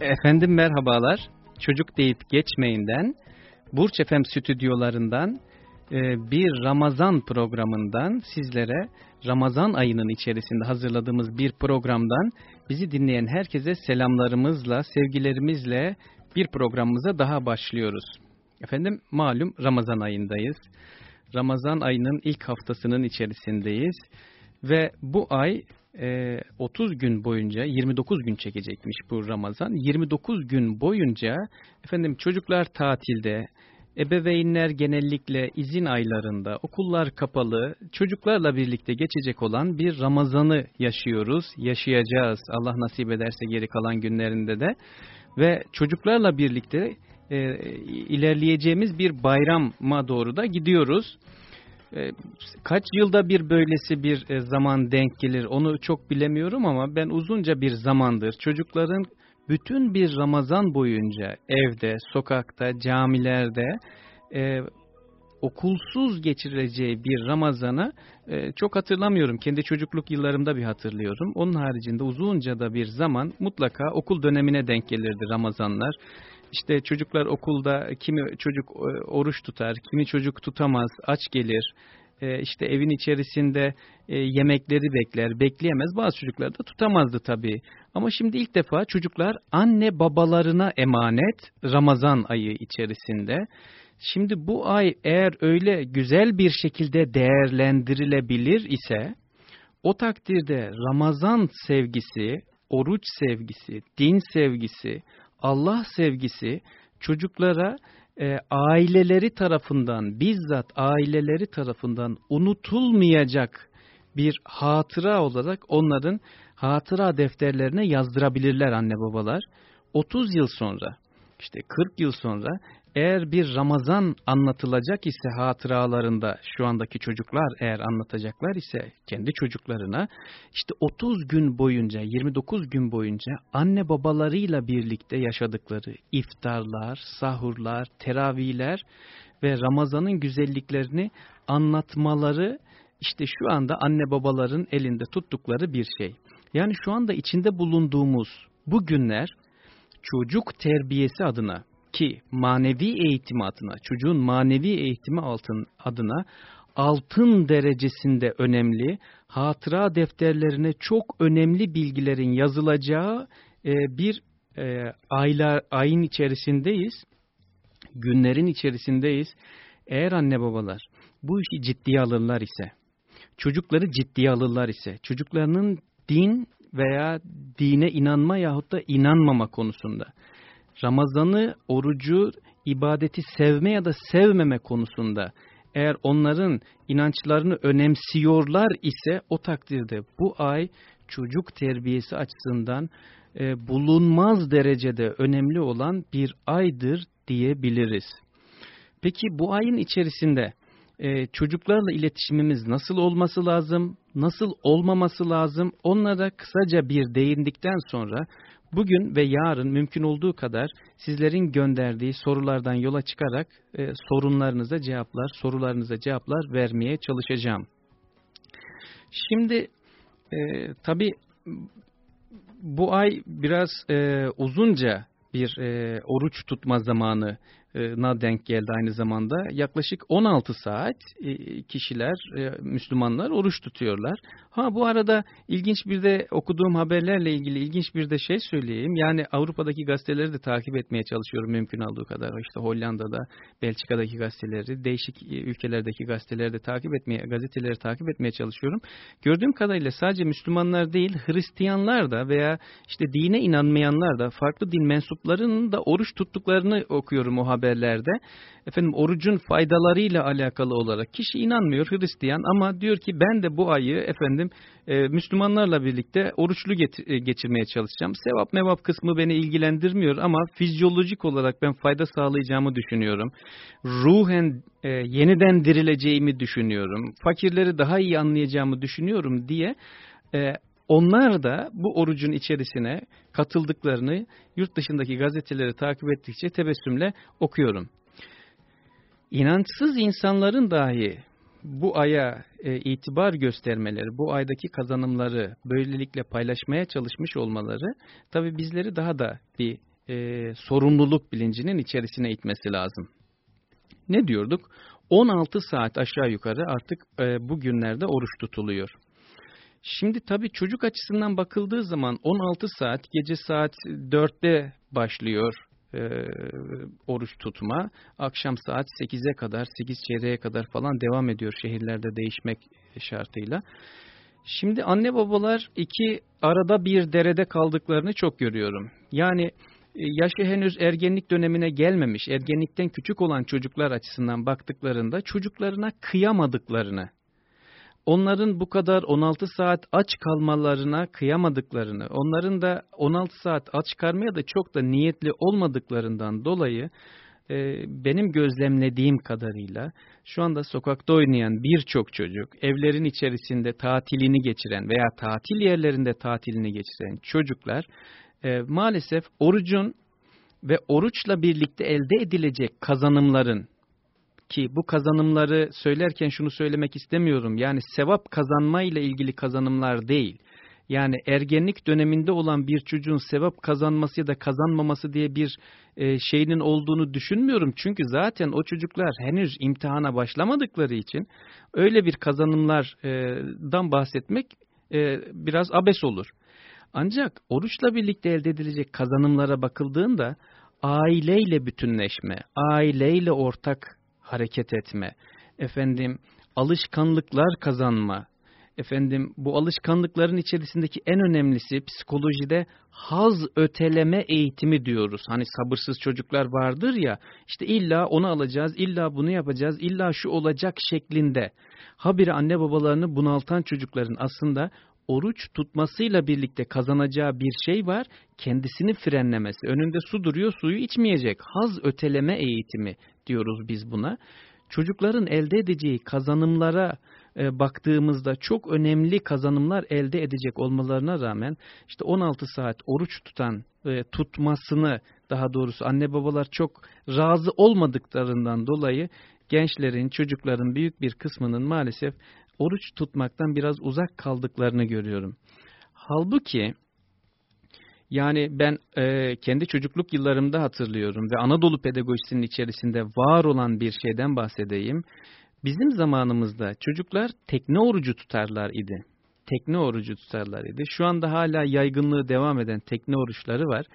Efendim merhabalar. Çocuk deyip geçmeyinden, Burç Efem stüdyolarından e, bir Ramazan programından sizlere Ramazan ayının içerisinde hazırladığımız bir programdan bizi dinleyen herkese selamlarımızla, sevgilerimizle bir programımıza daha başlıyoruz. Efendim malum Ramazan ayındayız. Ramazan ayının ilk haftasının içerisindeyiz ve bu ay 30 gün boyunca 29 gün çekecekmiş bu Ramazan. 29 gün boyunca efendim çocuklar tatilde, ebeveynler genellikle izin aylarında, okullar kapalı, çocuklarla birlikte geçecek olan bir Ramazan'ı yaşıyoruz, yaşayacağız. Allah nasip ederse geri kalan günlerinde de ve çocuklarla birlikte e, ilerleyeceğimiz bir bayrama doğru da gidiyoruz. E, kaç yılda bir böylesi bir e, zaman denk gelir onu çok bilemiyorum ama ben uzunca bir zamandır çocukların bütün bir Ramazan boyunca evde, sokakta, camilerde e, okulsuz geçireceği bir Ramazan'ı e, çok hatırlamıyorum. Kendi çocukluk yıllarımda bir hatırlıyorum. Onun haricinde uzunca da bir zaman mutlaka okul dönemine denk gelirdi Ramazanlar. İşte çocuklar okulda kimi çocuk e, oruç tutar, kimi çocuk tutamaz, aç gelir. E, işte evin içerisinde e, yemekleri bekler, bekleyemez. Bazı çocuklar da tutamazdı tabii. Ama şimdi ilk defa çocuklar anne babalarına emanet Ramazan ayı içerisinde. Şimdi bu ay eğer öyle güzel bir şekilde değerlendirilebilir ise o takdirde Ramazan sevgisi, oruç sevgisi, din sevgisi, Allah sevgisi çocuklara e, aileleri tarafından bizzat aileleri tarafından unutulmayacak bir hatıra olarak onların hatıra defterlerine yazdırabilirler anne babalar. 30 yıl sonra işte 40 yıl sonra eğer bir Ramazan anlatılacak ise hatıralarında şu andaki çocuklar eğer anlatacaklar ise kendi çocuklarına işte 30 gün boyunca 29 gün boyunca anne babalarıyla birlikte yaşadıkları iftarlar, sahurlar, teravihler ve Ramazan'ın güzelliklerini anlatmaları işte şu anda anne babaların elinde tuttukları bir şey. Yani şu anda içinde bulunduğumuz bu günler çocuk terbiyesi adına ki manevi eğitimi adına, çocuğun manevi eğitimi altın adına altın derecesinde önemli, hatıra defterlerine çok önemli bilgilerin yazılacağı e, bir e, aylar, ayın içerisindeyiz, günlerin içerisindeyiz. Eğer anne babalar bu işi ciddiye alırlar ise, çocukları ciddiye alırlar ise, çocuklarının din veya dine inanma yahut da inanmama konusunda, Ramazan'ı, orucu, ibadeti sevme ya da sevmeme konusunda eğer onların inançlarını önemsiyorlar ise o takdirde bu ay çocuk terbiyesi açısından e, bulunmaz derecede önemli olan bir aydır diyebiliriz. Peki bu ayın içerisinde e, çocuklarla iletişimimiz nasıl olması lazım, nasıl olmaması lazım onlara kısaca bir değindikten sonra Bugün ve yarın mümkün olduğu kadar sizlerin gönderdiği sorulardan yola çıkarak e, sorunlarınıza cevaplar, sorularınıza cevaplar vermeye çalışacağım. Şimdi e, tabii bu ay biraz e, uzunca bir e, oruç tutma zamanı na denk geldi aynı zamanda. Yaklaşık 16 saat e, kişiler, e, Müslümanlar oruç tutuyorlar. Ha bu arada ilginç bir de okuduğum haberlerle ilgili ilginç bir de şey söyleyeyim. Yani Avrupa'daki gazeteleri de takip etmeye çalışıyorum mümkün olduğu kadar. İşte Hollanda'da, Belçika'daki gazeteleri, değişik e, ülkelerdeki gazeteleri de takip etmeye, gazeteleri takip etmeye çalışıyorum. Gördüğüm kadarıyla sadece Müslümanlar değil, Hristiyanlar da veya işte dine inanmayanlar da farklı din mensuplarının da oruç tuttuklarını okuyorum o haber haberlerde efendim orucun faydalarıyla alakalı olarak kişi inanmıyor Hristiyan ama diyor ki ben de bu ayı efendim e, Müslümanlarla birlikte oruçlu e, geçirmeye çalışacağım. Sevap mevap kısmı beni ilgilendirmiyor ama fizyolojik olarak ben fayda sağlayacağımı düşünüyorum. Ruhen e, yeniden dirileceğimi düşünüyorum. Fakirleri daha iyi anlayacağımı düşünüyorum diye e, onlar da bu orucun içerisine katıldıklarını yurt dışındaki gazeteleri takip ettikçe tebessümle okuyorum. İnançsız insanların dahi bu aya e, itibar göstermeleri, bu aydaki kazanımları böylelikle paylaşmaya çalışmış olmaları tabi bizleri daha da bir e, sorumluluk bilincinin içerisine itmesi lazım. Ne diyorduk? 16 saat aşağı yukarı artık e, bugünlerde oruç tutuluyor. Şimdi tabii çocuk açısından bakıldığı zaman 16 saat gece saat 4'te başlıyor e, oruç tutma. Akşam saat 8'e kadar 8 çeyreğe kadar falan devam ediyor şehirlerde değişmek şartıyla. Şimdi anne babalar iki arada bir derede kaldıklarını çok görüyorum. Yani e, yaşı henüz ergenlik dönemine gelmemiş, ergenlikten küçük olan çocuklar açısından baktıklarında çocuklarına kıyamadıklarını, onların bu kadar 16 saat aç kalmalarına kıyamadıklarını, onların da 16 saat aç kalmaya da çok da niyetli olmadıklarından dolayı e, benim gözlemlediğim kadarıyla şu anda sokakta oynayan birçok çocuk, evlerin içerisinde tatilini geçiren veya tatil yerlerinde tatilini geçiren çocuklar e, maalesef orucun ve oruçla birlikte elde edilecek kazanımların ki bu kazanımları söylerken şunu söylemek istemiyorum. Yani sevap kazanma ile ilgili kazanımlar değil. Yani ergenlik döneminde olan bir çocuğun sevap kazanması ya da kazanmaması diye bir e, şeyinin olduğunu düşünmüyorum. Çünkü zaten o çocuklar henüz imtihana başlamadıkları için öyle bir kazanımlardan bahsetmek e, biraz abes olur. Ancak oruçla birlikte elde edilecek kazanımlara bakıldığında aileyle bütünleşme, aileyle ortak hareket etme, efendim alışkanlıklar kazanma, efendim bu alışkanlıkların içerisindeki en önemlisi psikolojide haz öteleme eğitimi diyoruz. Hani sabırsız çocuklar vardır ya işte illa onu alacağız, illa bunu yapacağız, illa şu olacak şeklinde. Habire anne babalarını bunaltan çocukların aslında oruç tutmasıyla birlikte kazanacağı bir şey var, kendisini frenlemesi. Önünde su duruyor, suyu içmeyecek. Haz öteleme eğitimi diyoruz biz buna. Çocukların elde edeceği kazanımlara e, baktığımızda çok önemli kazanımlar elde edecek olmalarına rağmen işte 16 saat oruç tutan e, tutmasını daha doğrusu anne babalar çok razı olmadıklarından dolayı gençlerin, çocukların büyük bir kısmının maalesef oruç tutmaktan biraz uzak kaldıklarını görüyorum. Halbuki yani ben e, kendi çocukluk yıllarımda hatırlıyorum ve Anadolu pedagojisinin içerisinde var olan bir şeyden bahsedeyim. Bizim zamanımızda çocuklar tekne orucu tutarlar idi. Tekne orucu tutarlar idi. Şu anda hala yaygınlığı devam eden tekne oruçları var.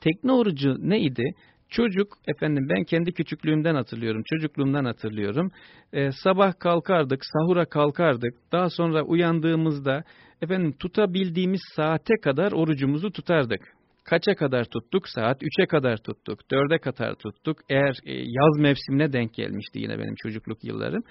Tekne orucu neydi? Çocuk, efendim ben kendi küçüklüğümden hatırlıyorum, çocukluğumdan hatırlıyorum. Ee, sabah kalkardık, sahura kalkardık. Daha sonra uyandığımızda efendim tutabildiğimiz saate kadar orucumuzu tutardık. Kaça kadar tuttuk? Saat 3'e kadar tuttuk, 4'e kadar tuttuk. Eğer e, yaz mevsimine denk gelmişti yine benim çocukluk yıllarım.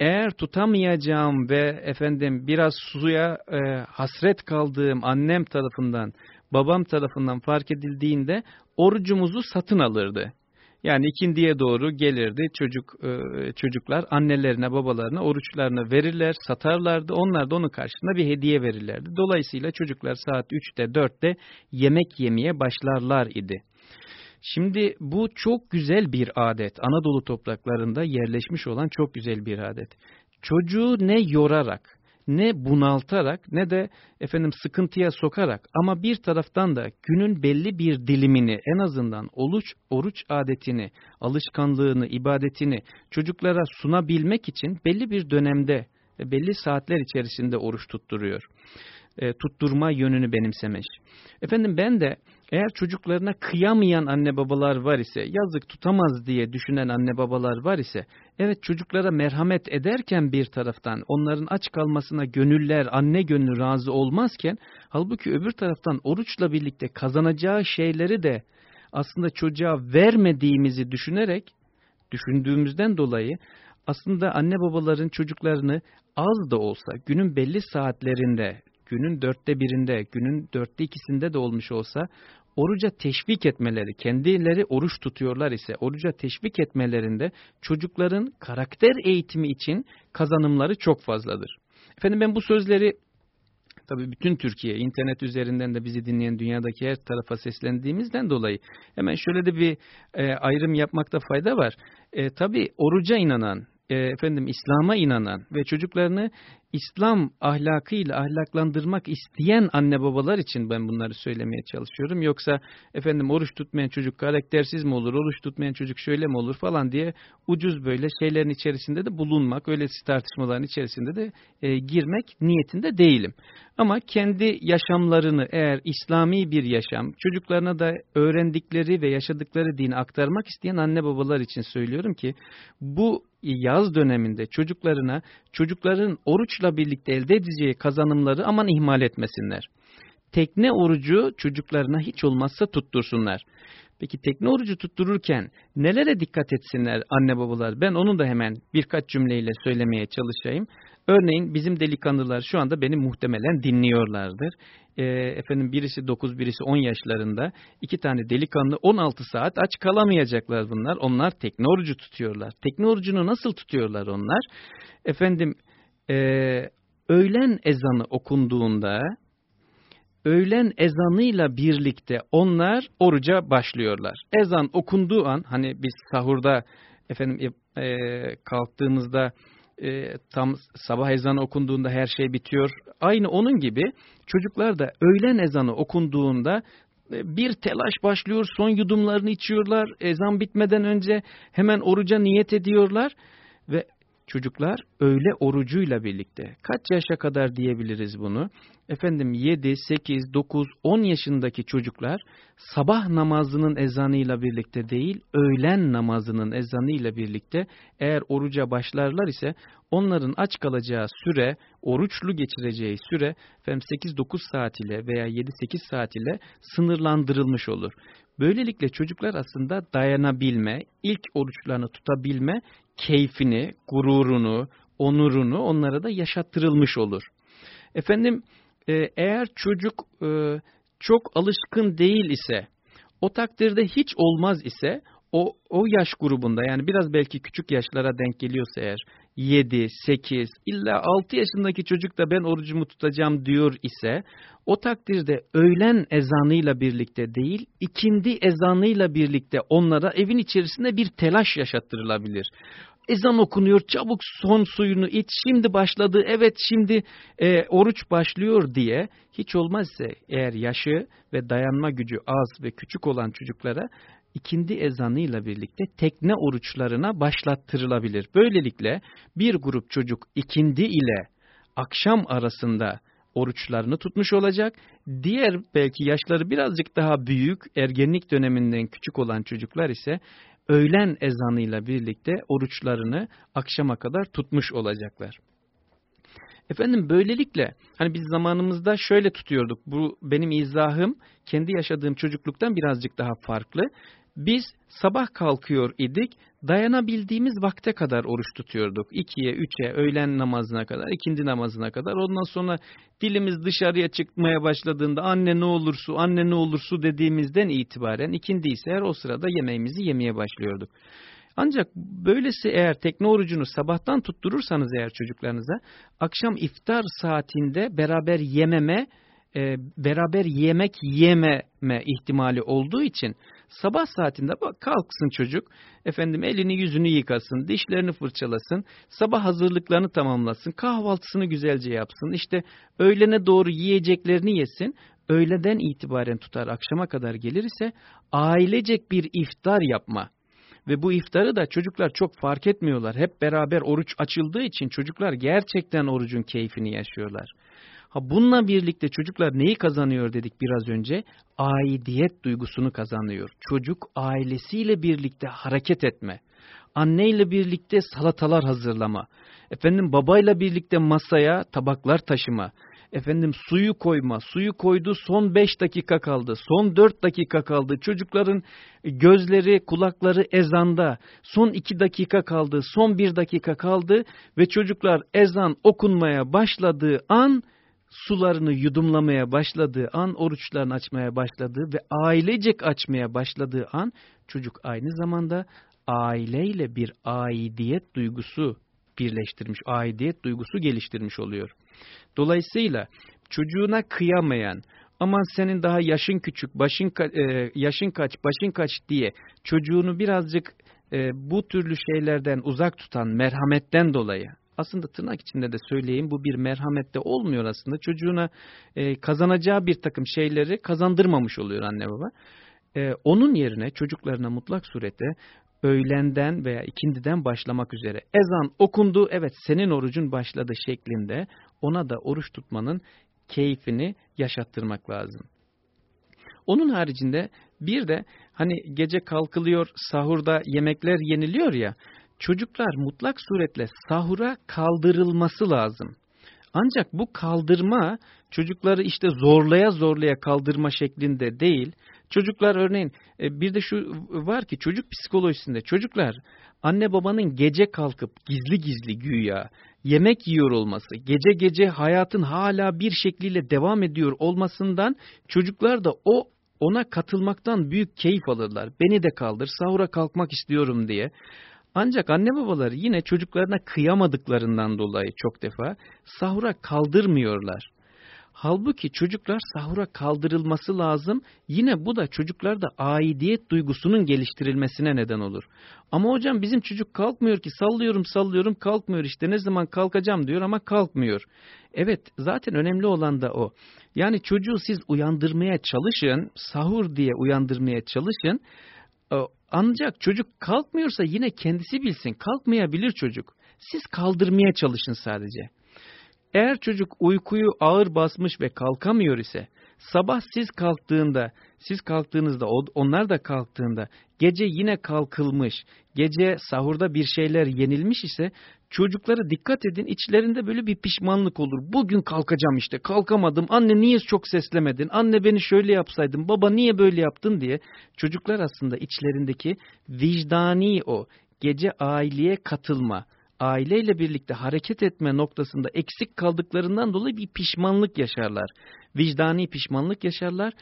Eğer tutamayacağım ve efendim biraz suya e, hasret kaldığım annem tarafından, babam tarafından fark edildiğinde orucumuzu satın alırdı. Yani ikindiye doğru gelirdi çocuk e, çocuklar annelerine babalarına oruçlarını verirler satarlardı onlar da onun karşısında bir hediye verirlerdi. Dolayısıyla çocuklar saat 3'te 4'te yemek yemeye başlarlar idi. Şimdi bu çok güzel bir adet Anadolu topraklarında yerleşmiş olan çok güzel bir adet. Çocuğu ne yorarak ne bunaltarak ne de efendim sıkıntıya sokarak ama bir taraftan da günün belli bir dilimini en azından oruç, oruç adetini, alışkanlığını, ibadetini çocuklara sunabilmek için belli bir dönemde belli saatler içerisinde oruç tutturuyor. E, tutturma yönünü benimsemiş. Efendim ben de eğer çocuklarına kıyamayan anne babalar var ise, yazık tutamaz diye düşünen anne babalar var ise, evet çocuklara merhamet ederken bir taraftan onların aç kalmasına gönüller, anne gönlü razı olmazken, halbuki öbür taraftan oruçla birlikte kazanacağı şeyleri de aslında çocuğa vermediğimizi düşünerek, düşündüğümüzden dolayı aslında anne babaların çocuklarını az da olsa günün belli saatlerinde günün dörtte birinde, günün dörtte ikisinde de olmuş olsa oruca teşvik etmeleri, kendileri oruç tutuyorlar ise oruca teşvik etmelerinde çocukların karakter eğitimi için kazanımları çok fazladır. Efendim ben bu sözleri tabii bütün Türkiye, internet üzerinden de bizi dinleyen dünyadaki her tarafa seslendiğimizden dolayı hemen şöyle de bir e, ayrım yapmakta fayda var. E, tabii oruca inanan, e, efendim İslam'a inanan ve çocuklarını İslam ahlakıyla ahlaklandırmak isteyen anne babalar için ben bunları söylemeye çalışıyorum. Yoksa efendim oruç tutmayan çocuk karaktersiz mi olur, oruç tutmayan çocuk şöyle mi olur falan diye ucuz böyle şeylerin içerisinde de bulunmak, öyle tartışmaların içerisinde de e, girmek niyetinde değilim. Ama kendi yaşamlarını eğer İslami bir yaşam, çocuklarına da öğrendikleri ve yaşadıkları dini aktarmak isteyen anne babalar için söylüyorum ki bu yaz döneminde çocuklarına çocukların oruçla birlikte elde edeceği kazanımları aman ihmal etmesinler. Tekne orucu çocuklarına hiç olmazsa tuttursunlar. Peki tekne orucu tuttururken nelere dikkat etsinler anne babalar? Ben onu da hemen birkaç cümleyle söylemeye çalışayım. Örneğin bizim delikanlılar şu anda beni muhtemelen dinliyorlardır. E, efendim birisi 9 birisi 10 yaşlarında iki tane delikanlı 16 saat aç kalamayacaklar bunlar. Onlar tekne orucu tutuyorlar. Tekne orucunu nasıl tutuyorlar onlar? Efendim e, öğlen ezanı okunduğunda öğlen ezanıyla birlikte onlar oruca başlıyorlar. Ezan okunduğu an hani biz sahurda efendim e, kalktığımızda e, tam sabah ezanı okunduğunda her şey bitiyor. Aynı onun gibi çocuklar da öğlen ezanı okunduğunda e, bir telaş başlıyor, son yudumlarını içiyorlar, ezan bitmeden önce hemen oruca niyet ediyorlar ve çocuklar öğle orucuyla birlikte kaç yaşa kadar diyebiliriz bunu? Efendim 7, 8, 9, 10 yaşındaki çocuklar sabah namazının ezanıyla birlikte değil, öğlen namazının ezanıyla birlikte eğer oruca başlarlar ise onların aç kalacağı süre, oruçlu geçireceği süre 8-9 saat ile veya 7-8 saat ile sınırlandırılmış olur. Böylelikle çocuklar aslında dayanabilme, ilk oruçlarını tutabilme keyfini, gururunu, onurunu onlara da yaşattırılmış olur. Efendim e, eğer çocuk e, çok alışkın değil ise, o takdirde hiç olmaz ise o, o yaş grubunda yani biraz belki küçük yaşlara denk geliyorsa eğer 7, 8 illa 6 yaşındaki çocuk da ben orucumu tutacağım diyor ise o takdirde öğlen ezanıyla birlikte değil ikindi ezanıyla birlikte onlara evin içerisinde bir telaş yaşattırılabilir. Ezan okunuyor çabuk son suyunu iç şimdi başladı evet şimdi e, oruç başlıyor diye hiç olmazsa eğer yaşı ve dayanma gücü az ve küçük olan çocuklara ikindi ezanıyla birlikte tekne oruçlarına başlattırılabilir. Böylelikle bir grup çocuk ikindi ile akşam arasında oruçlarını tutmuş olacak. Diğer belki yaşları birazcık daha büyük, ergenlik döneminden küçük olan çocuklar ise öğlen ezanıyla birlikte oruçlarını akşama kadar tutmuş olacaklar. Efendim böylelikle hani biz zamanımızda şöyle tutuyorduk. Bu benim izahım kendi yaşadığım çocukluktan birazcık daha farklı. Biz sabah kalkıyor idik, dayanabildiğimiz vakte kadar oruç tutuyorduk. İkiye, üçe, öğlen namazına kadar, ikindi namazına kadar. Ondan sonra dilimiz dışarıya çıkmaya başladığında anne ne olur su, anne ne olur su dediğimizden itibaren ikindi ise eğer o sırada yemeğimizi yemeye başlıyorduk. Ancak böylesi eğer tekne orucunu sabahtan tutturursanız eğer çocuklarınıza akşam iftar saatinde beraber yememe, e, beraber yemek yememe ihtimali olduğu için Sabah saatinde bak kalksın çocuk, efendim elini yüzünü yıkasın, dişlerini fırçalasın, sabah hazırlıklarını tamamlasın, kahvaltısını güzelce yapsın, işte öğlene doğru yiyeceklerini yesin, öğleden itibaren tutar akşama kadar gelir ise ailecek bir iftar yapma. Ve bu iftarı da çocuklar çok fark etmiyorlar. Hep beraber oruç açıldığı için çocuklar gerçekten orucun keyfini yaşıyorlar. Ha bununla birlikte çocuklar neyi kazanıyor dedik biraz önce? Aidiyet duygusunu kazanıyor. Çocuk ailesiyle birlikte hareket etme. Anneyle birlikte salatalar hazırlama. Efendim babayla birlikte masaya tabaklar taşıma. Efendim suyu koyma. Suyu koydu son 5 dakika kaldı. Son 4 dakika kaldı. Çocukların gözleri, kulakları ezanda. Son 2 dakika kaldı. Son 1 dakika kaldı. Ve çocuklar ezan okunmaya başladığı an sularını yudumlamaya başladığı an, oruçlarını açmaya başladığı ve ailecek açmaya başladığı an çocuk aynı zamanda aileyle bir aidiyet duygusu birleştirmiş, aidiyet duygusu geliştirmiş oluyor. Dolayısıyla çocuğuna kıyamayan, aman senin daha yaşın küçük, başın ka e, yaşın kaç, başın kaç diye çocuğunu birazcık e, bu türlü şeylerden uzak tutan merhametten dolayı aslında tırnak içinde de söyleyeyim bu bir merhamette olmuyor aslında. Çocuğuna e, kazanacağı bir takım şeyleri kazandırmamış oluyor anne baba. E, onun yerine çocuklarına mutlak surette öğlenden veya ikindiden başlamak üzere ezan okundu evet senin orucun başladı şeklinde ona da oruç tutmanın keyfini yaşattırmak lazım. Onun haricinde bir de hani gece kalkılıyor sahurda yemekler yeniliyor ya çocuklar mutlak suretle sahura kaldırılması lazım. Ancak bu kaldırma çocukları işte zorlaya zorlaya kaldırma şeklinde değil. Çocuklar örneğin e, bir de şu var ki çocuk psikolojisinde çocuklar anne babanın gece kalkıp gizli gizli güya yemek yiyor olması, gece gece hayatın hala bir şekliyle devam ediyor olmasından çocuklar da o ona katılmaktan büyük keyif alırlar. Beni de kaldır, sahura kalkmak istiyorum diye. Ancak anne babaları yine çocuklarına kıyamadıklarından dolayı çok defa sahura kaldırmıyorlar. Halbuki çocuklar sahura kaldırılması lazım. Yine bu da çocuklarda aidiyet duygusunun geliştirilmesine neden olur. Ama hocam bizim çocuk kalkmıyor ki sallıyorum sallıyorum kalkmıyor işte ne zaman kalkacağım diyor ama kalkmıyor. Evet zaten önemli olan da o. Yani çocuğu siz uyandırmaya çalışın, sahur diye uyandırmaya çalışın. Ancak çocuk kalkmıyorsa yine kendisi bilsin. Kalkmayabilir çocuk. Siz kaldırmaya çalışın sadece. Eğer çocuk uykuyu ağır basmış ve kalkamıyor ise sabah siz kalktığında, siz kalktığınızda onlar da kalktığında gece yine kalkılmış, gece sahurda bir şeyler yenilmiş ise çocuklara dikkat edin içlerinde böyle bir pişmanlık olur. Bugün kalkacağım işte kalkamadım anne niye çok seslemedin anne beni şöyle yapsaydın baba niye böyle yaptın diye çocuklar aslında içlerindeki vicdani o gece aileye katılma aileyle birlikte hareket etme noktasında eksik kaldıklarından dolayı bir pişmanlık yaşarlar. Vicdani pişmanlık yaşarlar.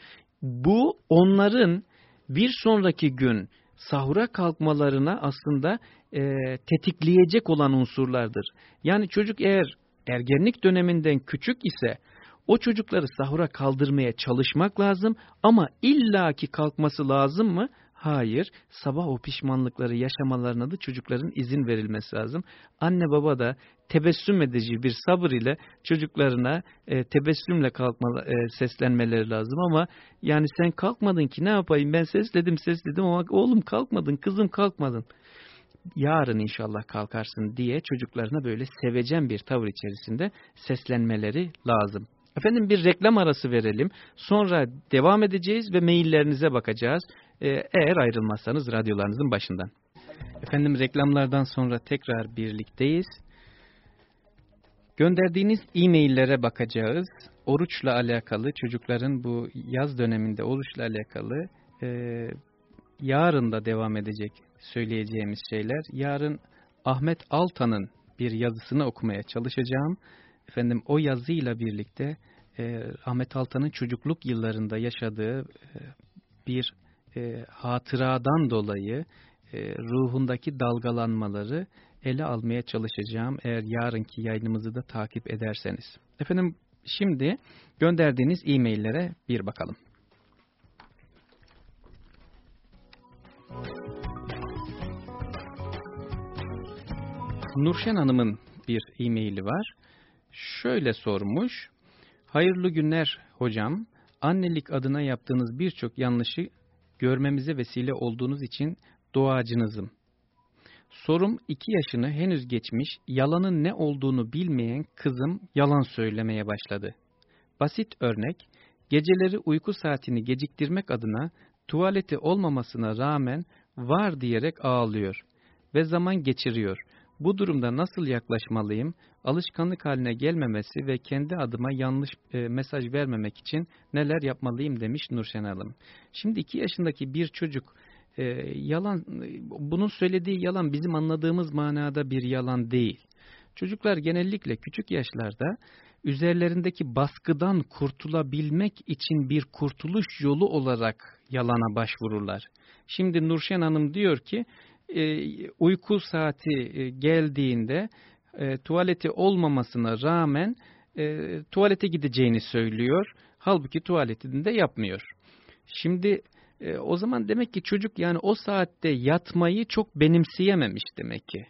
Bu onların bir sonraki gün sahura kalkmalarına aslında e, tetikleyecek olan unsurlardır. Yani çocuk eğer ergenlik döneminden küçük ise o çocukları sahura kaldırmaya çalışmak lazım ama illaki kalkması lazım mı? Hayır, sabah o pişmanlıkları yaşamalarına da çocukların izin verilmesi lazım. Anne baba da tebessüm edici bir sabır ile çocuklarına e, tebessümle kalkma, e, seslenmeleri lazım ama yani sen kalkmadın ki ne yapayım ben sesledim sesledim ama oğlum kalkmadın kızım kalkmadın. Yarın inşallah kalkarsın diye çocuklarına böyle sevecen bir tavır içerisinde seslenmeleri lazım. Efendim bir reklam arası verelim. Sonra devam edeceğiz ve maillerinize bakacağız. Ee, eğer ayrılmazsanız radyolarınızın başından. Efendim reklamlardan sonra tekrar birlikteyiz. Gönderdiğiniz e-maillere bakacağız. Oruçla alakalı, çocukların bu yaz döneminde oruçla alakalı e, yarın da devam edecek söyleyeceğimiz şeyler. Yarın Ahmet Altan'ın bir yazısını okumaya çalışacağım. Efendim o yazıyla birlikte e, Ahmet Altan'ın çocukluk yıllarında yaşadığı e, bir e, hatıradan dolayı e, ruhundaki dalgalanmaları ele almaya çalışacağım eğer yarınki yayınımızı da takip ederseniz. Efendim şimdi gönderdiğiniz e-maillere bir bakalım. Nurşen Hanım'ın bir e-maili var. Şöyle sormuş. Hayırlı günler hocam. Annelik adına yaptığınız birçok yanlışı görmemize vesile olduğunuz için duacınızım. Sorum iki yaşını henüz geçmiş, yalanın ne olduğunu bilmeyen kızım yalan söylemeye başladı. Basit örnek, geceleri uyku saatini geciktirmek adına tuvaleti olmamasına rağmen var diyerek ağlıyor ve zaman geçiriyor. Bu durumda nasıl yaklaşmalıyım? Alışkanlık haline gelmemesi ve kendi adıma yanlış e, mesaj vermemek için neler yapmalıyım demiş Nurşen Hanım. Şimdi iki yaşındaki bir çocuk e, yalan, bunun söylediği yalan bizim anladığımız manada bir yalan değil. Çocuklar genellikle küçük yaşlarda üzerlerindeki baskıdan kurtulabilmek için bir kurtuluş yolu olarak yalana başvururlar. Şimdi Nurşen Hanım diyor ki e, uyku saati e, geldiğinde e, tuvaleti olmamasına rağmen e, tuvalete gideceğini söylüyor. Halbuki tuvaletini de yapmıyor. Şimdi E, o zaman demek ki çocuk yani o saatte yatmayı çok benimseyememiş demek ki.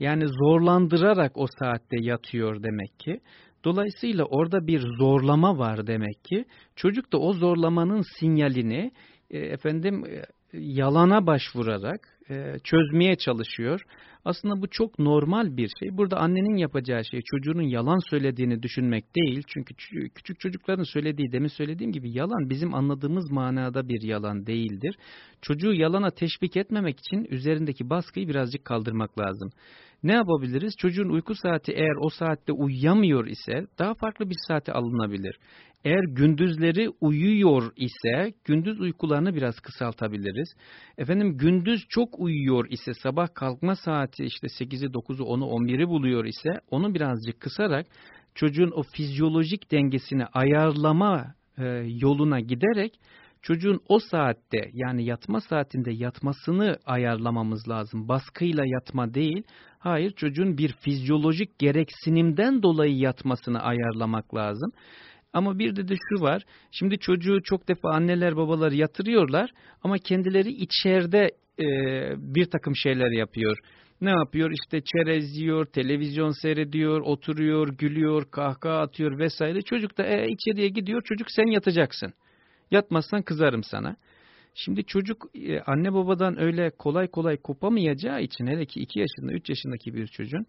Yani zorlandırarak o saatte yatıyor demek ki. Dolayısıyla orada bir zorlama var demek ki. Çocuk da o zorlamanın sinyalini efendim yalana başvurarak e, çözmeye çalışıyor. Aslında bu çok normal bir şey. Burada annenin yapacağı şey çocuğunun yalan söylediğini düşünmek değil. Çünkü küçük çocukların söylediği, demin söylediğim gibi yalan bizim anladığımız manada bir yalan değildir. Çocuğu yalana teşvik etmemek için üzerindeki baskıyı birazcık kaldırmak lazım. Ne yapabiliriz? Çocuğun uyku saati eğer o saatte uyuyamıyor ise daha farklı bir saate alınabilir. Eğer gündüzleri uyuyor ise gündüz uykularını biraz kısaltabiliriz. Efendim gündüz çok uyuyor ise sabah kalkma saati işte 8'i 9'u 10'u 11'i buluyor ise onu birazcık kısarak çocuğun o fizyolojik dengesini ayarlama e, yoluna giderek çocuğun o saatte yani yatma saatinde yatmasını ayarlamamız lazım. Baskıyla yatma değil. Hayır çocuğun bir fizyolojik gereksinimden dolayı yatmasını ayarlamak lazım. Ama bir de de şu var. Şimdi çocuğu çok defa anneler babalar yatırıyorlar ama kendileri içeride e, bir takım şeyler yapıyor. Ne yapıyor? İşte çerez yiyor, televizyon seyrediyor, oturuyor, gülüyor, kahkaha atıyor vesaire. Çocuk da e, içeriye gidiyor. Çocuk sen yatacaksın. Yatmazsan kızarım sana. Şimdi çocuk e, anne babadan öyle kolay kolay kopamayacağı için hele ki 2 yaşında 3 yaşındaki bir çocuğun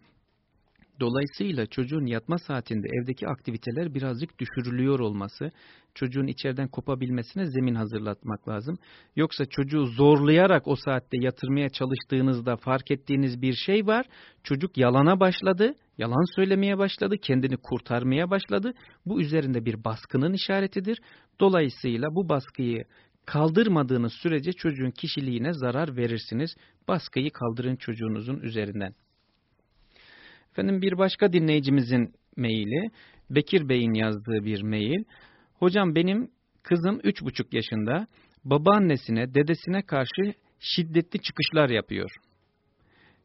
Dolayısıyla çocuğun yatma saatinde evdeki aktiviteler birazcık düşürülüyor olması, çocuğun içeriden kopabilmesine zemin hazırlatmak lazım. Yoksa çocuğu zorlayarak o saatte yatırmaya çalıştığınızda fark ettiğiniz bir şey var. Çocuk yalana başladı, yalan söylemeye başladı, kendini kurtarmaya başladı. Bu üzerinde bir baskının işaretidir. Dolayısıyla bu baskıyı kaldırmadığınız sürece çocuğun kişiliğine zarar verirsiniz. Baskıyı kaldırın çocuğunuzun üzerinden. Efendim bir başka dinleyicimizin maili, Bekir Bey'in yazdığı bir mail. Hocam benim kızım üç buçuk yaşında babaannesine, dedesine karşı şiddetli çıkışlar yapıyor.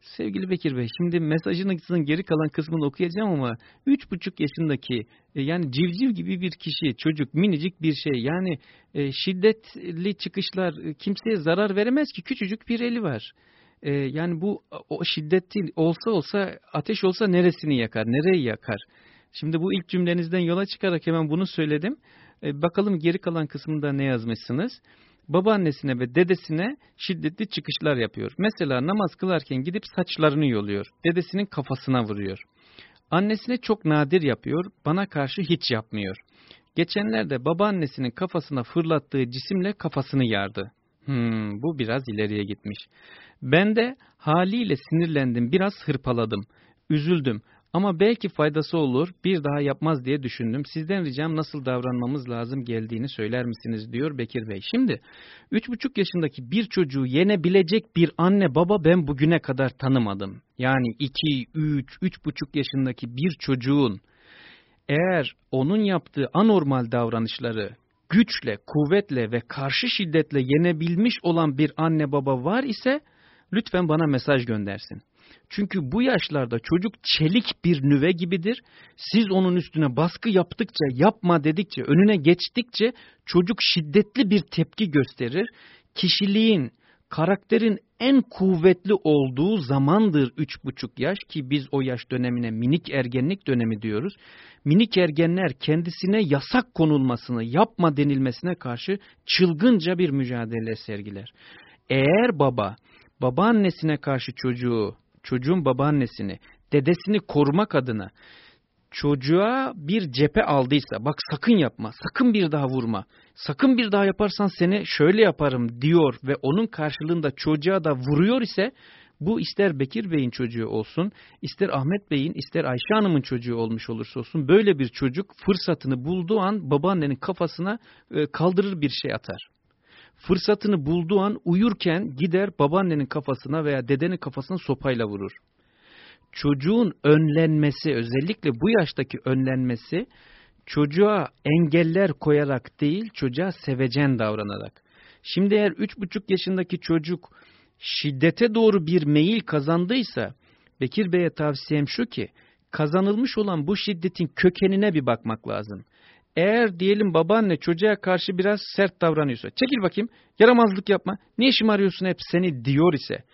Sevgili Bekir Bey, şimdi mesajınızın geri kalan kısmını okuyacağım ama üç buçuk yaşındaki e, yani civciv gibi bir kişi, çocuk, minicik bir şey. Yani e, şiddetli çıkışlar e, kimseye zarar veremez ki küçücük bir eli var e, yani bu o şiddetli olsa olsa ateş olsa neresini yakar, nereyi yakar? Şimdi bu ilk cümlenizden yola çıkarak hemen bunu söyledim. E, bakalım geri kalan kısmında ne yazmışsınız? Babaannesine ve dedesine şiddetli çıkışlar yapıyor. Mesela namaz kılarken gidip saçlarını yoluyor. Dedesinin kafasına vuruyor. Annesine çok nadir yapıyor, bana karşı hiç yapmıyor. Geçenlerde babaannesinin kafasına fırlattığı cisimle kafasını yardı. Hmm, bu biraz ileriye gitmiş. Ben de haliyle sinirlendim, biraz hırpaladım, üzüldüm. Ama belki faydası olur, bir daha yapmaz diye düşündüm. Sizden ricam nasıl davranmamız lazım geldiğini söyler misiniz diyor Bekir Bey. Şimdi 3,5 yaşındaki bir çocuğu yenebilecek bir anne baba ben bugüne kadar tanımadım. Yani 2, 3, 3,5 yaşındaki bir çocuğun eğer onun yaptığı anormal davranışları güçle, kuvvetle ve karşı şiddetle yenebilmiş olan bir anne baba var ise lütfen bana mesaj göndersin. Çünkü bu yaşlarda çocuk çelik bir nüve gibidir. Siz onun üstüne baskı yaptıkça, yapma dedikçe, önüne geçtikçe çocuk şiddetli bir tepki gösterir. Kişiliğin, karakterin en kuvvetli olduğu zamandır üç buçuk yaş ki biz o yaş dönemine minik ergenlik dönemi diyoruz. Minik ergenler kendisine yasak konulmasını, yapma denilmesine karşı çılgınca bir mücadele sergiler. Eğer baba babaannesine karşı çocuğu, çocuğun babaannesini, dedesini korumak adına çocuğa bir cephe aldıysa, bak sakın yapma, sakın bir daha vurma, sakın bir daha yaparsan seni şöyle yaparım diyor ve onun karşılığında çocuğa da vuruyor ise, bu ister Bekir Bey'in çocuğu olsun, ister Ahmet Bey'in, ister Ayşe Hanım'ın çocuğu olmuş olursa olsun, böyle bir çocuk fırsatını bulduğu an babaannenin kafasına e, kaldırır bir şey atar fırsatını bulduğu an uyurken gider babaannenin kafasına veya dedenin kafasına sopayla vurur. Çocuğun önlenmesi özellikle bu yaştaki önlenmesi çocuğa engeller koyarak değil çocuğa sevecen davranarak. Şimdi eğer üç buçuk yaşındaki çocuk şiddete doğru bir meyil kazandıysa Bekir Bey'e tavsiyem şu ki kazanılmış olan bu şiddetin kökenine bir bakmak lazım. Eğer diyelim babaanne çocuğa karşı biraz sert davranıyorsa, çekil bakayım, yaramazlık yapma, ne işim arıyorsun hep seni diyor ise,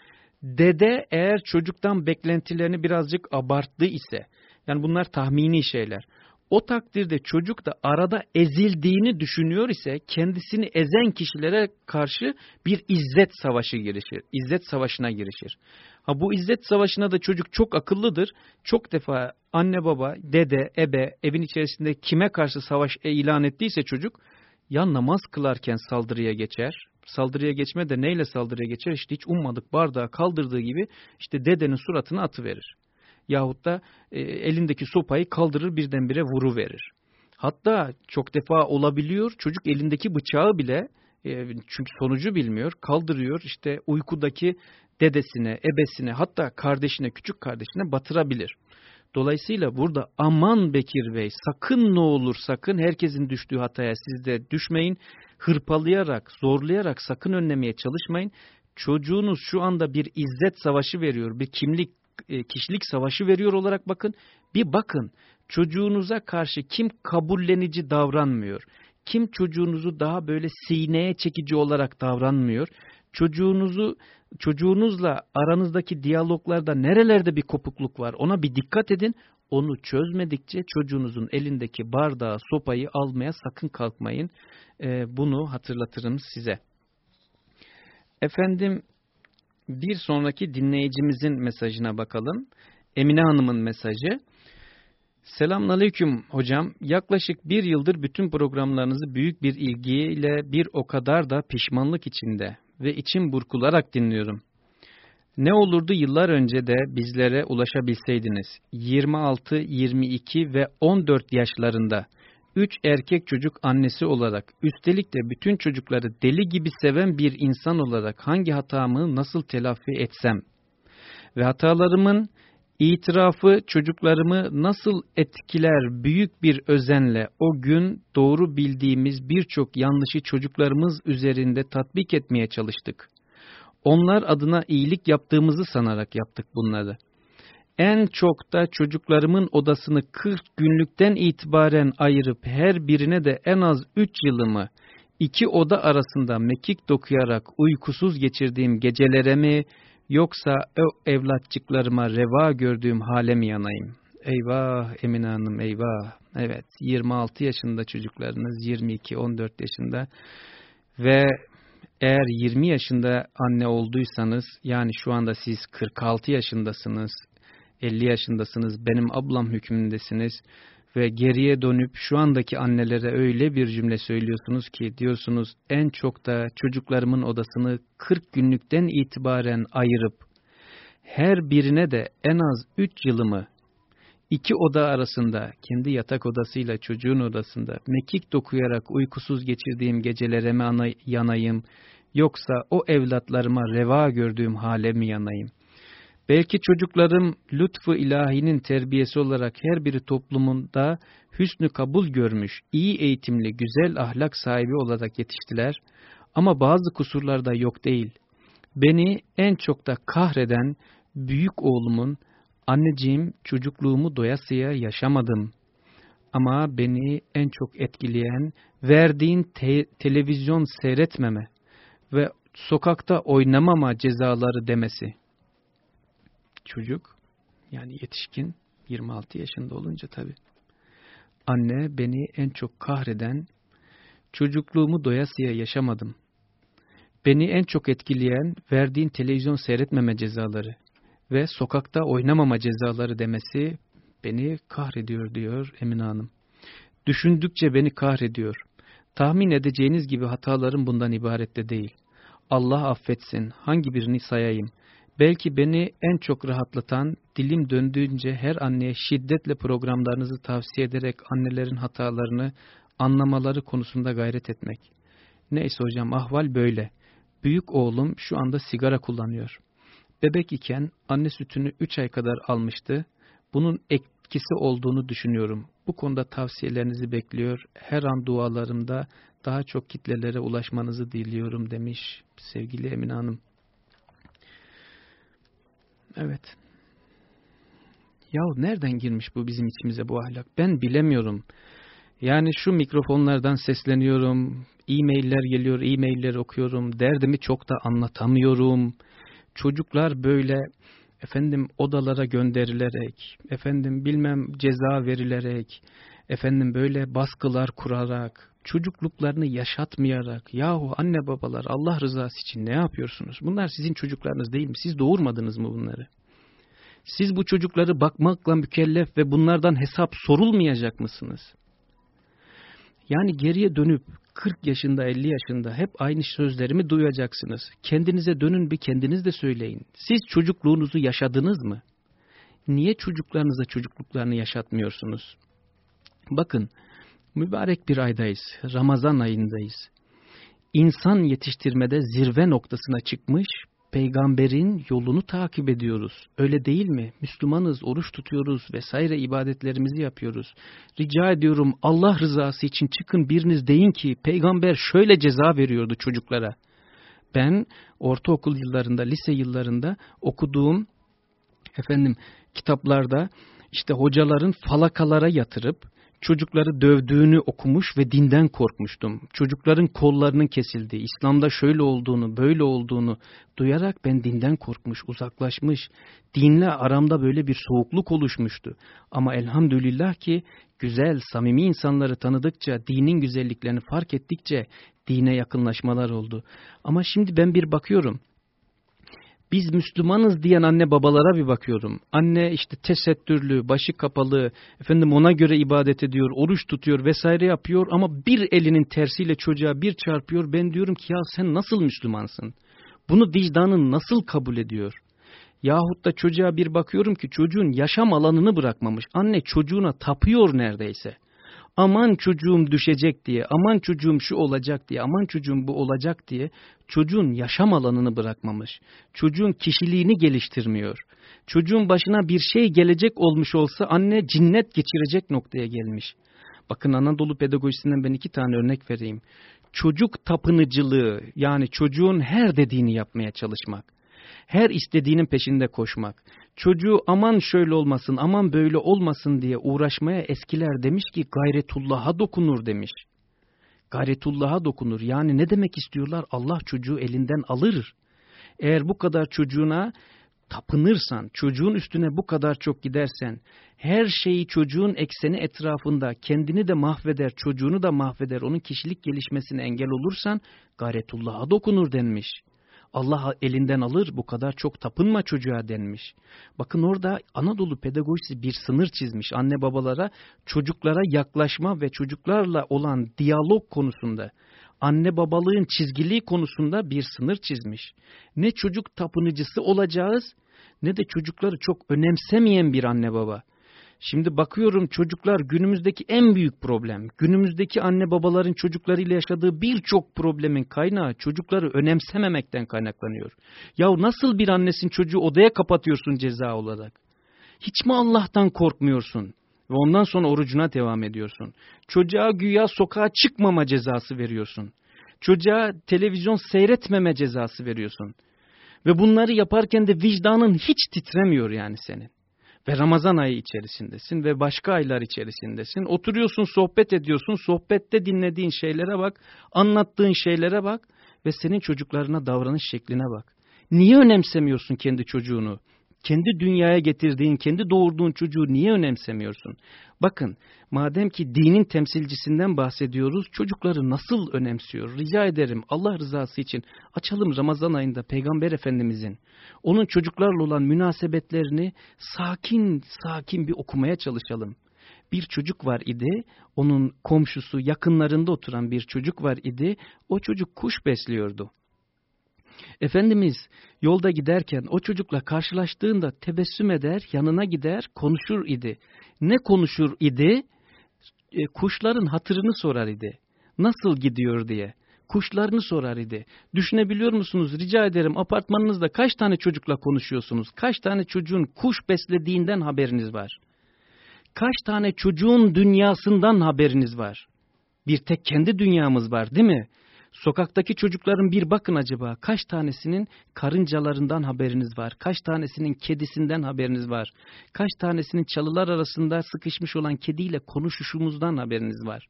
dede eğer çocuktan beklentilerini birazcık abarttı ise, yani bunlar tahmini şeyler. O takdirde çocuk da arada ezildiğini düşünüyor ise kendisini ezen kişilere karşı bir izzet savaşı girişir. İzzet savaşına girişir. Ha bu izzet savaşına da çocuk çok akıllıdır. Çok defa anne baba, dede, ebe evin içerisinde kime karşı savaş ilan ettiyse çocuk ya namaz kılarken saldırıya geçer. Saldırıya geçme de neyle saldırıya geçer? İşte hiç ummadık bardağı kaldırdığı gibi işte dedenin suratına atıverir yahut da e, elindeki sopayı kaldırır birdenbire vuru verir. Hatta çok defa olabiliyor çocuk elindeki bıçağı bile e, çünkü sonucu bilmiyor kaldırıyor işte uykudaki dedesine, ebesine hatta kardeşine, küçük kardeşine batırabilir. Dolayısıyla burada aman Bekir Bey sakın ne olur sakın herkesin düştüğü hataya siz de düşmeyin. Hırpalayarak, zorlayarak sakın önlemeye çalışmayın. Çocuğunuz şu anda bir izzet savaşı veriyor, bir kimlik e, kişilik savaşı veriyor olarak bakın. Bir bakın çocuğunuza karşı kim kabullenici davranmıyor? Kim çocuğunuzu daha böyle sineye çekici olarak davranmıyor? Çocuğunuzu çocuğunuzla aranızdaki diyaloglarda nerelerde bir kopukluk var ona bir dikkat edin. Onu çözmedikçe çocuğunuzun elindeki bardağı, sopayı almaya sakın kalkmayın. Ee, bunu hatırlatırım size. Efendim bir sonraki dinleyicimizin mesajına bakalım. Emine Hanım'ın mesajı. Selamünaleyküm hocam. Yaklaşık bir yıldır bütün programlarınızı büyük bir ilgiyle bir o kadar da pişmanlık içinde ve içim burkularak dinliyorum. Ne olurdu yıllar önce de bizlere ulaşabilseydiniz. 26, 22 ve 14 yaşlarında üç erkek çocuk annesi olarak, üstelik de bütün çocukları deli gibi seven bir insan olarak hangi hatamı nasıl telafi etsem ve hatalarımın itirafı çocuklarımı nasıl etkiler büyük bir özenle o gün doğru bildiğimiz birçok yanlışı çocuklarımız üzerinde tatbik etmeye çalıştık. Onlar adına iyilik yaptığımızı sanarak yaptık bunları en çok da çocuklarımın odasını 40 günlükten itibaren ayırıp her birine de en az 3 yılımı iki oda arasında mekik dokuyarak uykusuz geçirdiğim gecelere mi yoksa o evlatçıklarıma reva gördüğüm hale mi yanayım? Eyvah Emine Hanım eyvah. Evet 26 yaşında çocuklarınız 22-14 yaşında ve eğer 20 yaşında anne olduysanız yani şu anda siz 46 yaşındasınız 50 yaşındasınız, benim ablam hükmündesiniz ve geriye dönüp şu andaki annelere öyle bir cümle söylüyorsunuz ki diyorsunuz en çok da çocuklarımın odasını 40 günlükten itibaren ayırıp her birine de en az 3 yılımı iki oda arasında kendi yatak odasıyla çocuğun odasında mekik dokuyarak uykusuz geçirdiğim gecelere mi yanayım yoksa o evlatlarıma reva gördüğüm hale mi yanayım? Belki çocuklarım lütfu ilahinin terbiyesi olarak her biri toplumunda hüsnü kabul görmüş, iyi eğitimli, güzel ahlak sahibi olarak yetiştiler. Ama bazı kusurlar da yok değil. Beni en çok da kahreden büyük oğlumun, anneciğim çocukluğumu doyasıya yaşamadım. Ama beni en çok etkileyen verdiğin te televizyon seyretmeme ve sokakta oynamama cezaları demesi çocuk yani yetişkin 26 yaşında olunca tabi. Anne beni en çok kahreden çocukluğumu doyasıya yaşamadım. Beni en çok etkileyen verdiğin televizyon seyretmeme cezaları ve sokakta oynamama cezaları demesi beni kahrediyor diyor Emine Hanım. Düşündükçe beni kahrediyor. Tahmin edeceğiniz gibi hatalarım bundan ibaret de değil. Allah affetsin hangi birini sayayım. Belki beni en çok rahatlatan, dilim döndüğünce her anneye şiddetle programlarınızı tavsiye ederek annelerin hatalarını anlamaları konusunda gayret etmek. Neyse hocam ahval böyle. Büyük oğlum şu anda sigara kullanıyor. Bebek iken anne sütünü 3 ay kadar almıştı. Bunun etkisi olduğunu düşünüyorum. Bu konuda tavsiyelerinizi bekliyor. Her an dualarımda daha çok kitlelere ulaşmanızı diliyorum demiş sevgili Emine Hanım. Evet. Yahu nereden girmiş bu bizim içimize bu ahlak? Ben bilemiyorum. Yani şu mikrofonlardan sesleniyorum, e-mailler geliyor, e-mailler okuyorum, derdimi çok da anlatamıyorum. Çocuklar böyle efendim odalara gönderilerek, efendim bilmem ceza verilerek, efendim böyle baskılar kurarak, çocukluklarını yaşatmayarak, yahu anne babalar Allah rızası için ne yapıyorsunuz? Bunlar sizin çocuklarınız değil mi? Siz doğurmadınız mı bunları? Siz bu çocukları bakmakla mükellef ve bunlardan hesap sorulmayacak mısınız? Yani geriye dönüp 40 yaşında 50 yaşında hep aynı sözlerimi duyacaksınız. Kendinize dönün bir kendiniz de söyleyin. Siz çocukluğunuzu yaşadınız mı? Niye çocuklarınıza çocukluklarını yaşatmıyorsunuz? Bakın mübarek bir aydayız. Ramazan ayındayız. İnsan yetiştirmede zirve noktasına çıkmış peygamberin yolunu takip ediyoruz. Öyle değil mi? Müslümanız, oruç tutuyoruz vesaire ibadetlerimizi yapıyoruz. Rica ediyorum Allah rızası için çıkın biriniz deyin ki peygamber şöyle ceza veriyordu çocuklara. Ben ortaokul yıllarında, lise yıllarında okuduğum efendim kitaplarda işte hocaların falakalara yatırıp çocukları dövdüğünü okumuş ve dinden korkmuştum. Çocukların kollarının kesildiği, İslam'da şöyle olduğunu, böyle olduğunu duyarak ben dinden korkmuş, uzaklaşmış. Dinle aramda böyle bir soğukluk oluşmuştu. Ama elhamdülillah ki güzel, samimi insanları tanıdıkça, dinin güzelliklerini fark ettikçe dine yakınlaşmalar oldu. Ama şimdi ben bir bakıyorum, biz Müslümanız diyen anne babalara bir bakıyorum. Anne işte tesettürlü, başı kapalı, efendim ona göre ibadet ediyor, oruç tutuyor vesaire yapıyor ama bir elinin tersiyle çocuğa bir çarpıyor. Ben diyorum ki ya sen nasıl Müslümansın? Bunu vicdanın nasıl kabul ediyor? Yahut da çocuğa bir bakıyorum ki çocuğun yaşam alanını bırakmamış. Anne çocuğuna tapıyor neredeyse aman çocuğum düşecek diye, aman çocuğum şu olacak diye, aman çocuğum bu olacak diye çocuğun yaşam alanını bırakmamış. Çocuğun kişiliğini geliştirmiyor. Çocuğun başına bir şey gelecek olmuş olsa anne cinnet geçirecek noktaya gelmiş. Bakın Anadolu pedagojisinden ben iki tane örnek vereyim. Çocuk tapınıcılığı yani çocuğun her dediğini yapmaya çalışmak her istediğinin peşinde koşmak, çocuğu aman şöyle olmasın, aman böyle olmasın diye uğraşmaya eskiler demiş ki gayretullah'a dokunur demiş. Gayretullah'a dokunur. Yani ne demek istiyorlar? Allah çocuğu elinden alır. Eğer bu kadar çocuğuna tapınırsan, çocuğun üstüne bu kadar çok gidersen, her şeyi çocuğun ekseni etrafında kendini de mahveder, çocuğunu da mahveder, onun kişilik gelişmesine engel olursan gayretullah'a dokunur denmiş. Allah elinden alır bu kadar çok tapınma çocuğa denmiş. Bakın orada Anadolu pedagojisi bir sınır çizmiş anne babalara çocuklara yaklaşma ve çocuklarla olan diyalog konusunda anne babalığın çizgiliği konusunda bir sınır çizmiş. Ne çocuk tapınıcısı olacağız ne de çocukları çok önemsemeyen bir anne baba. Şimdi bakıyorum çocuklar günümüzdeki en büyük problem. Günümüzdeki anne babaların çocuklarıyla yaşadığı birçok problemin kaynağı çocukları önemsememekten kaynaklanıyor. Ya nasıl bir annesin çocuğu odaya kapatıyorsun ceza olarak? Hiç mi Allah'tan korkmuyorsun? Ve ondan sonra orucuna devam ediyorsun. Çocuğa güya sokağa çıkmama cezası veriyorsun. Çocuğa televizyon seyretmeme cezası veriyorsun. Ve bunları yaparken de vicdanın hiç titremiyor yani senin ve Ramazan ayı içerisindesin ve başka aylar içerisindesin. Oturuyorsun, sohbet ediyorsun, sohbette dinlediğin şeylere bak, anlattığın şeylere bak ve senin çocuklarına davranış şekline bak. Niye önemsemiyorsun kendi çocuğunu? Kendi dünyaya getirdiğin, kendi doğurduğun çocuğu niye önemsemiyorsun? Bakın, madem ki dinin temsilcisinden bahsediyoruz, çocukları nasıl önemsiyor? Rica ederim Allah rızası için açalım Ramazan ayında Peygamber Efendimizin, onun çocuklarla olan münasebetlerini sakin sakin bir okumaya çalışalım. Bir çocuk var idi, onun komşusu yakınlarında oturan bir çocuk var idi, o çocuk kuş besliyordu. Efendimiz yolda giderken o çocukla karşılaştığında tebessüm eder, yanına gider, konuşur idi. Ne konuşur idi? E, kuşların hatırını sorar idi. Nasıl gidiyor diye. Kuşlarını sorar idi. Düşünebiliyor musunuz? Rica ederim apartmanınızda kaç tane çocukla konuşuyorsunuz? Kaç tane çocuğun kuş beslediğinden haberiniz var? Kaç tane çocuğun dünyasından haberiniz var? Bir tek kendi dünyamız var değil mi? Sokaktaki çocukların bir bakın acaba kaç tanesinin karıncalarından haberiniz var? Kaç tanesinin kedisinden haberiniz var? Kaç tanesinin çalılar arasında sıkışmış olan kediyle konuşuşumuzdan haberiniz var?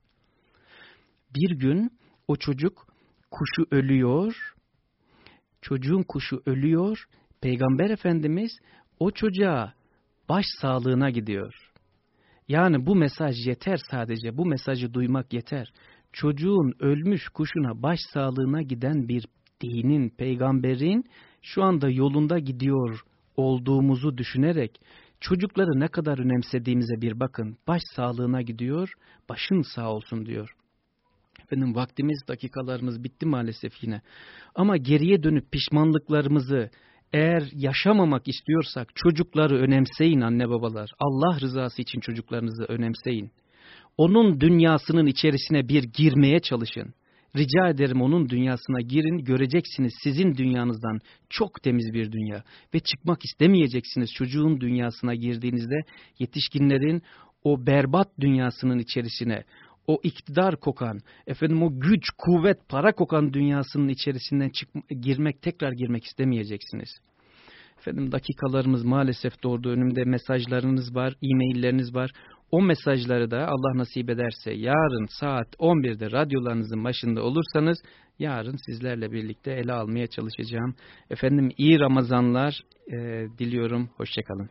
Bir gün o çocuk kuşu ölüyor, çocuğun kuşu ölüyor, Peygamber Efendimiz o çocuğa baş sağlığına gidiyor. Yani bu mesaj yeter sadece, bu mesajı duymak yeter. Çocuğun ölmüş kuşuna baş sağlığına giden bir dinin, peygamberin şu anda yolunda gidiyor olduğumuzu düşünerek çocukları ne kadar önemsediğimize bir bakın. Baş sağlığına gidiyor, başın sağ olsun diyor. Efendim vaktimiz, dakikalarımız bitti maalesef yine. Ama geriye dönüp pişmanlıklarımızı, eğer yaşamamak istiyorsak çocukları önemseyin anne babalar. Allah rızası için çocuklarınızı önemseyin. Onun dünyasının içerisine bir girmeye çalışın. Rica ederim onun dünyasına girin, göreceksiniz sizin dünyanızdan çok temiz bir dünya. Ve çıkmak istemeyeceksiniz çocuğun dünyasına girdiğinizde yetişkinlerin o berbat dünyasının içerisine, o iktidar kokan, efendim o güç, kuvvet, para kokan dünyasının içerisinden çıkma, girmek, tekrar girmek istemeyeceksiniz. Efendim dakikalarımız maalesef doğru önümde mesajlarınız var, e-mailleriniz var. O mesajları da Allah nasip ederse yarın saat 11'de radyolarınızın başında olursanız yarın sizlerle birlikte ele almaya çalışacağım. Efendim iyi Ramazanlar e, diliyorum. Hoşçakalın.